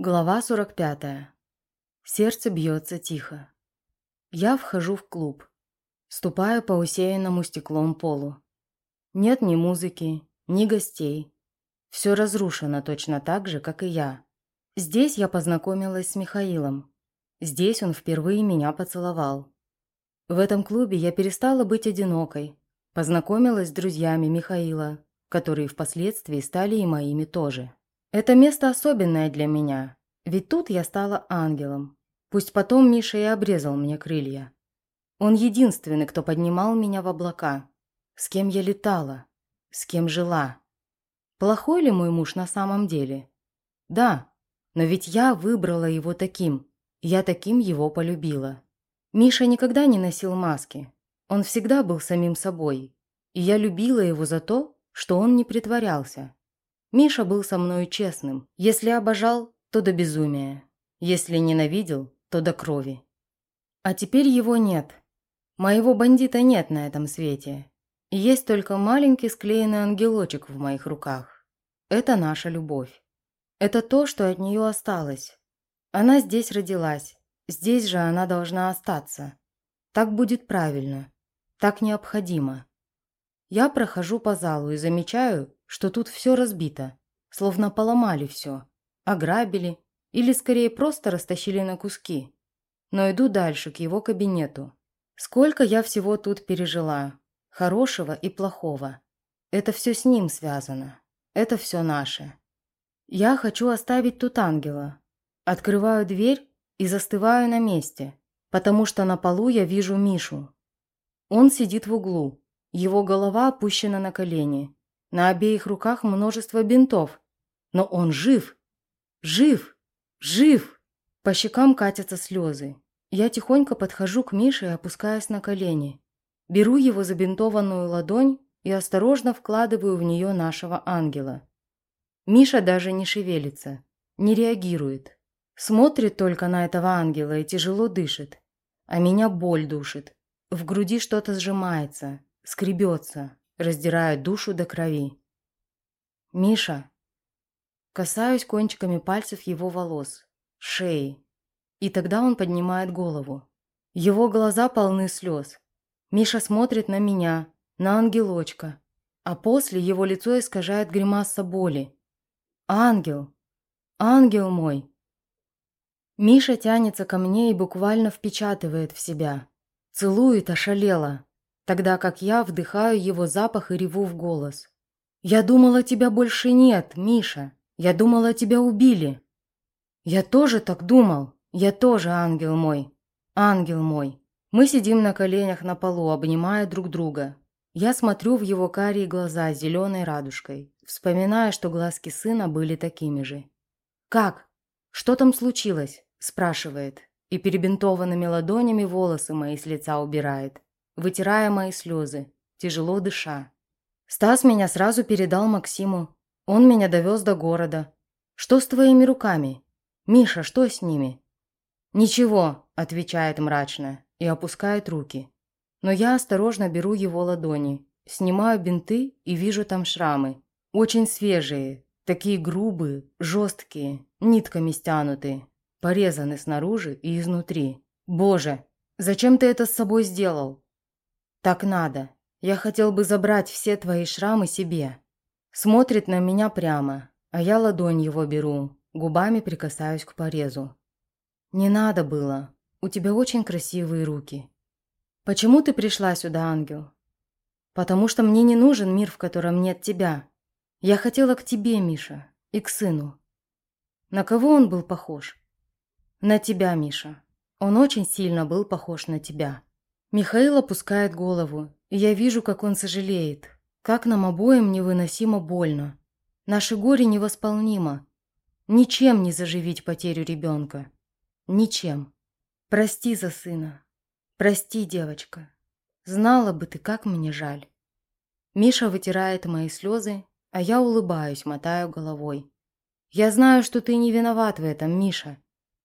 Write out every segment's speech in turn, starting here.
Глава 45. Сердце бьется тихо. Я вхожу в клуб. Ступаю по усеянному стеклом полу. Нет ни музыки, ни гостей. Все разрушено точно так же, как и я. Здесь я познакомилась с Михаилом. Здесь он впервые меня поцеловал. В этом клубе я перестала быть одинокой. Познакомилась с друзьями Михаила, которые впоследствии стали и моими тоже. Это место особенное для меня, ведь тут я стала ангелом. Пусть потом Миша и обрезал мне крылья. Он единственный, кто поднимал меня в облака. С кем я летала, с кем жила. Плохой ли мой муж на самом деле? Да, но ведь я выбрала его таким. Я таким его полюбила. Миша никогда не носил маски. Он всегда был самим собой. И я любила его за то, что он не притворялся. Миша был со мной честным. Если обожал, то до безумия. Если ненавидел, то до крови. А теперь его нет. Моего бандита нет на этом свете. есть только маленький склеенный ангелочек в моих руках. Это наша любовь. Это то, что от нее осталось. Она здесь родилась. Здесь же она должна остаться. Так будет правильно. Так необходимо. Я прохожу по залу и замечаю, что тут все разбито, словно поломали все, ограбили или скорее просто растащили на куски. Но иду дальше, к его кабинету. Сколько я всего тут пережила, хорошего и плохого. Это все с ним связано. Это все наше. Я хочу оставить тут ангела. Открываю дверь и застываю на месте, потому что на полу я вижу Мишу. Он сидит в углу, его голова опущена на колени, на обеих руках множество бинтов. Но он жив! Жив! Жив! По щекам катятся слезы. Я тихонько подхожу к Мише и опускаюсь на колени. Беру его забинтованную ладонь и осторожно вкладываю в нее нашего ангела. Миша даже не шевелится, не реагирует. Смотрит только на этого ангела и тяжело дышит. А меня боль душит. В груди что-то сжимается, скребется, раздирая душу до крови. «Миша!» Касаюсь кончиками пальцев его волос, шеи. И тогда он поднимает голову. Его глаза полны слез. Миша смотрит на меня, на ангелочка. А после его лицо искажает гримаса боли. «Ангел! Ангел мой!» Миша тянется ко мне и буквально впечатывает в себя. Целует ошалело тогда как я вдыхаю его запах и реву в голос. «Я думала, тебя больше нет, Миша. Я думала, тебя убили». «Я тоже так думал. Я тоже ангел мой. Ангел мой». Мы сидим на коленях на полу, обнимая друг друга. Я смотрю в его карие глаза с зеленой радужкой, вспоминая, что глазки сына были такими же. «Как? Что там случилось?» – спрашивает, и перебинтованными ладонями волосы мои с лица убирает вытирая мои слезы, тяжело дыша. Стас меня сразу передал Максиму. Он меня довез до города. Что с твоими руками? Миша, что с ними? Ничего, отвечает мрачно и опускает руки. Но я осторожно беру его ладони, снимаю бинты и вижу там шрамы. Очень свежие, такие грубые, жесткие, нитками стянутые, порезаны снаружи и изнутри. Боже, зачем ты это с собой сделал? «Так надо. Я хотел бы забрать все твои шрамы себе». Смотрит на меня прямо, а я ладонь его беру, губами прикасаюсь к порезу. «Не надо было. У тебя очень красивые руки». «Почему ты пришла сюда, ангел?» «Потому что мне не нужен мир, в котором нет тебя. Я хотела к тебе, Миша, и к сыну». «На кого он был похож?» «На тебя, Миша. Он очень сильно был похож на тебя». Михаил опускает голову, и я вижу, как он сожалеет. Как нам обоим невыносимо больно. Наше горе невосполнимо. Ничем не заживить потерю ребенка. Ничем. Прости за сына. Прости, девочка. Знала бы ты, как мне жаль. Миша вытирает мои слезы, а я улыбаюсь, мотаю головой. Я знаю, что ты не виноват в этом, Миша.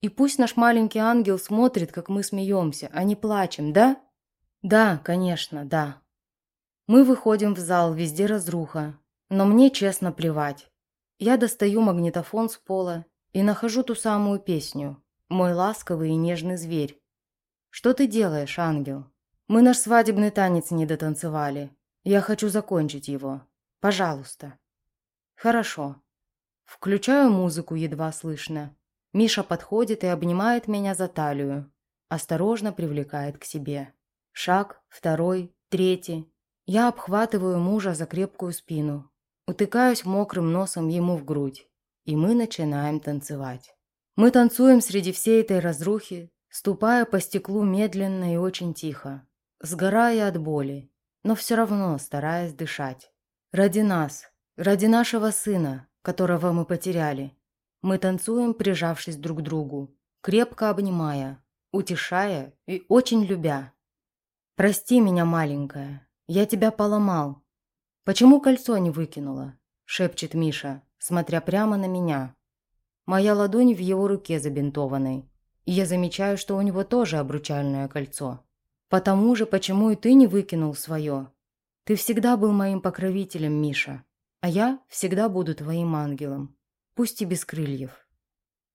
И пусть наш маленький ангел смотрит, как мы смеемся, а не плачем, да? Да, конечно, да. Мы выходим в зал, везде разруха. Но мне честно плевать. Я достаю магнитофон с пола и нахожу ту самую песню «Мой ласковый и нежный зверь». «Что ты делаешь, ангел? Мы наш свадебный танец не дотанцевали. Я хочу закончить его. Пожалуйста». «Хорошо». Включаю музыку, едва слышно. Миша подходит и обнимает меня за талию. Осторожно привлекает к себе. Шаг, второй, третий. Я обхватываю мужа за крепкую спину. Утыкаюсь мокрым носом ему в грудь. И мы начинаем танцевать. Мы танцуем среди всей этой разрухи, ступая по стеклу медленно и очень тихо, сгорая от боли, но все равно стараясь дышать. Ради нас, ради нашего сына, которого мы потеряли. Мы танцуем, прижавшись друг к другу, крепко обнимая, утешая и очень любя. «Прости меня, маленькая, я тебя поломал. Почему кольцо не выкинула?» – шепчет Миша, смотря прямо на меня. Моя ладонь в его руке забинтованной, и я замечаю, что у него тоже обручальное кольцо. Потому же, почему и ты не выкинул свое? Ты всегда был моим покровителем, Миша, а я всегда буду твоим ангелом, пусть и без крыльев.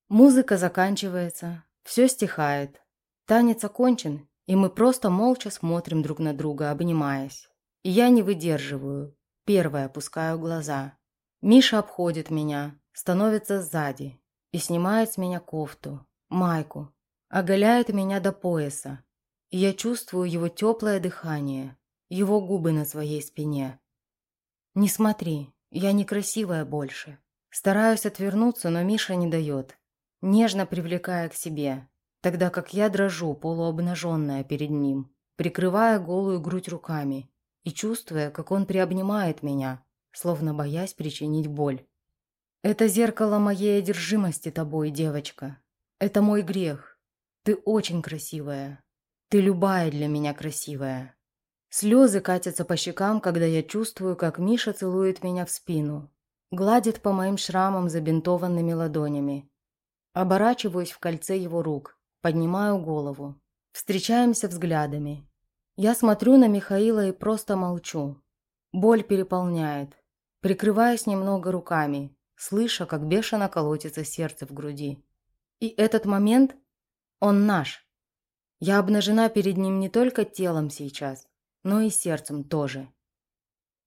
Музыка заканчивается, все стихает. Танец окончен, и мы просто молча смотрим друг на друга, обнимаясь. И я не выдерживаю, первая опускаю глаза. Миша обходит меня, становится сзади и снимает с меня кофту, майку, оголяет меня до пояса. И я чувствую его теплое дыхание, его губы на своей спине. «Не смотри, я некрасивая больше». Стараюсь отвернуться, но Миша не дает, нежно привлекая к себе, тогда как я дрожу, полуобнаженная перед ним, прикрывая голую грудь руками и чувствуя, как он приобнимает меня, словно боясь причинить боль. «Это зеркало моей одержимости тобой, девочка. Это мой грех. Ты очень красивая. Ты любая для меня красивая. Слезы катятся по щекам, когда я чувствую, как Миша целует меня в спину. Гладит по моим шрамам забинтованными ладонями. Оборачиваюсь в кольце его рук, поднимаю голову. Встречаемся взглядами. Я смотрю на Михаила и просто молчу. Боль переполняет. Прикрываюсь немного руками, слыша, как бешено колотится сердце в груди. И этот момент, он наш. Я обнажена перед ним не только телом сейчас, но и сердцем тоже.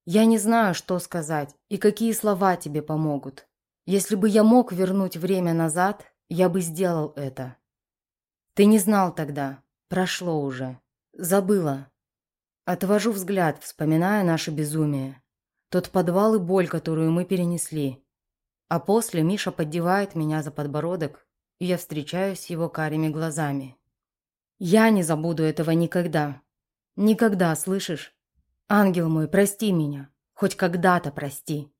Я не знаю, что сказать и какие слова тебе помогут. Если бы я мог вернуть время назад, я бы сделал это. Ты не знал тогда, прошло уже, забыла. Отвожу взгляд, вспоминая наше безумие. Тот подвал и боль, которую мы перенесли. А после Миша поддевает меня за подбородок, и я встречаюсь с его карими глазами. Я не забуду этого никогда. Никогда, слышишь? Ангел мой, прости меня. Хоть когда-то прости.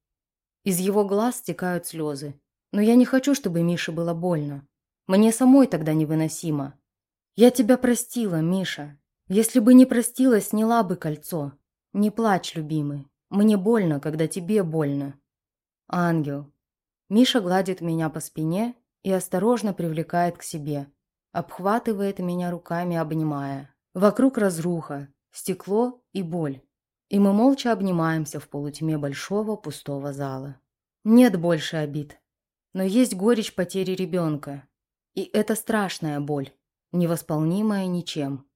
Из его глаз стекают слезы. Но я не хочу, чтобы Мише было больно. Мне самой тогда невыносимо. Я тебя простила, Миша. Если бы не простила, сняла бы кольцо. Не плачь, любимый. Мне больно, когда тебе больно. Ангел. Миша гладит меня по спине и осторожно привлекает к себе обхватывает меня руками, обнимая. Вокруг разруха, стекло и боль. И мы молча обнимаемся в полутьме большого пустого зала. Нет больше обид. Но есть горечь потери ребенка. И это страшная боль, невосполнимая ничем.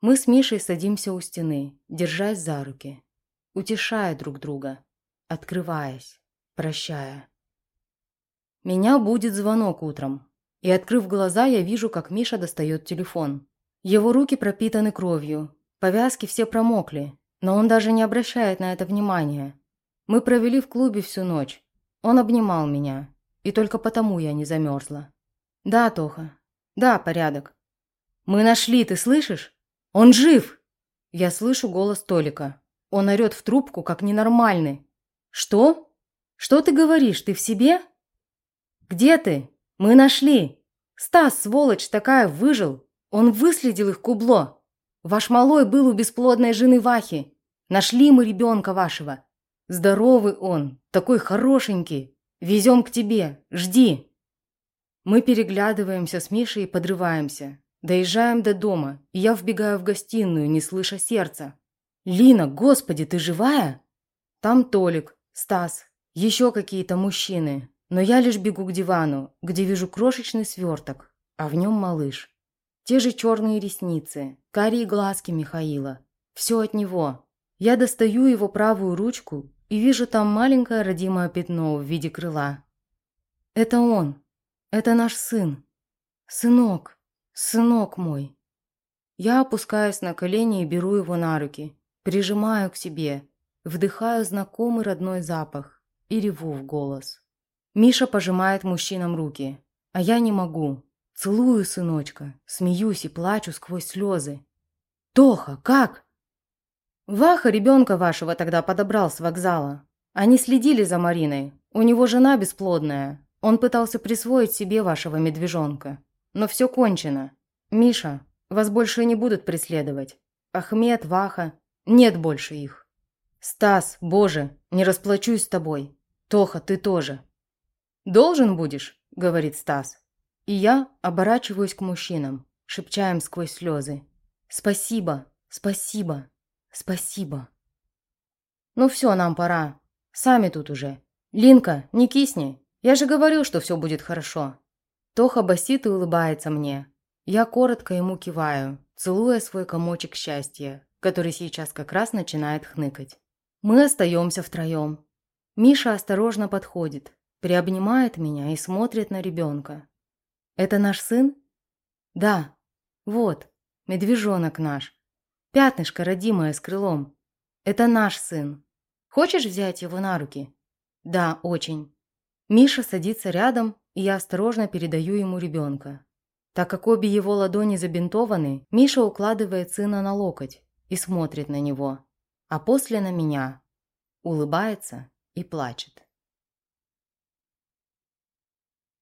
Мы с Мишей садимся у стены, держась за руки, утешая друг друга, открываясь, прощая. Меня будет звонок утром, и, открыв глаза, я вижу, как Миша достает телефон. Его руки пропитаны кровью, повязки все промокли, но он даже не обращает на это внимания. Мы провели в клубе всю ночь. Он обнимал меня, и только потому я не замерзла. «Да, Тоха. Да, порядок. Мы нашли, ты слышишь? Он жив!» Я слышу голос Толика. Он орет в трубку, как ненормальный. «Что? Что ты говоришь? Ты в себе?» «Где ты?» «Мы нашли! Стас, сволочь такая, выжил! Он выследил их кубло! Ваш малой был у бесплодной жены Вахи! Нашли мы ребенка вашего! Здоровый он, такой хорошенький! Везем к тебе, жди!» Мы переглядываемся с Мишей и подрываемся. Доезжаем до дома, и я вбегаю в гостиную, не слыша сердца. «Лина, господи, ты живая?» Там Толик, Стас, еще какие-то мужчины, Но я лишь бегу к дивану, где вижу крошечный сверток, а в нем малыш. Те же черные ресницы, карие глазки Михаила. Все от него. Я достаю его правую ручку и вижу там маленькое родимое пятно в виде крыла. Это он. Это наш сын. Сынок. Сынок мой. Я опускаюсь на колени и беру его на руки, прижимаю к себе, вдыхаю знакомый родной запах и реву в голос. Миша пожимает мужчинам руки, а я не могу. Целую сыночка, смеюсь и плачу сквозь слезы. «Тоха, как?» «Ваха ребенка вашего тогда подобрал с вокзала. Они следили за Мариной. У него жена бесплодная. Он пытался присвоить себе вашего медвежонка. Но все кончено. Миша, вас больше не будут преследовать. Ахмед, Ваха, нет больше их. Стас, боже, не расплачусь с тобой. Тоха, ты тоже. Должен будешь, говорит Стас. И я оборачиваюсь к мужчинам, шепча им сквозь слезы. «Спасибо, спасибо, спасибо». «Ну все, нам пора. Сами тут уже. Линка, не кисни. Я же говорил, что все будет хорошо». Тоха басит и улыбается мне. Я коротко ему киваю, целуя свой комочек счастья, который сейчас как раз начинает хныкать. Мы остаемся втроем. Миша осторожно подходит, приобнимает меня и смотрит на ребенка. Это наш сын? Да. Вот, медвежонок наш. Пятнышко родимое с крылом. Это наш сын. Хочешь взять его на руки? Да, очень. Миша садится рядом, и я осторожно передаю ему ребенка. Так как обе его ладони забинтованы, Миша укладывает сына на локоть и смотрит на него, а после на меня, улыбается и плачет.